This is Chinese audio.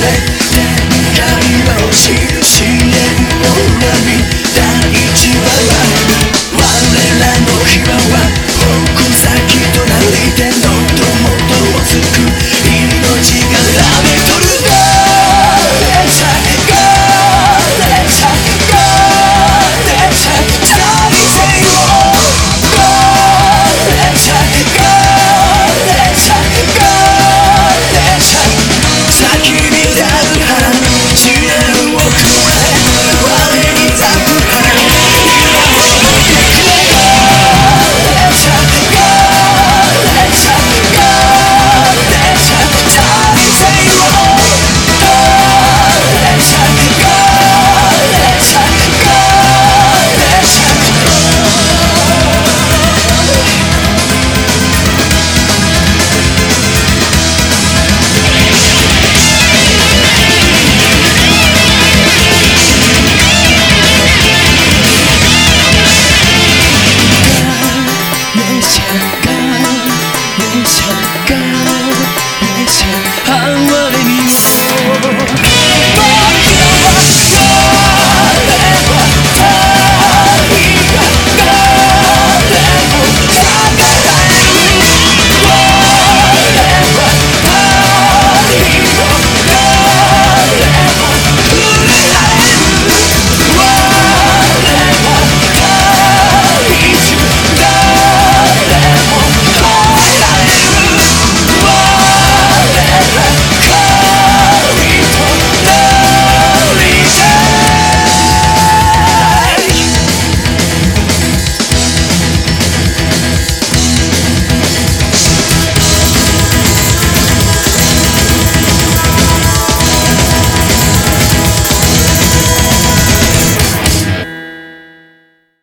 ね。前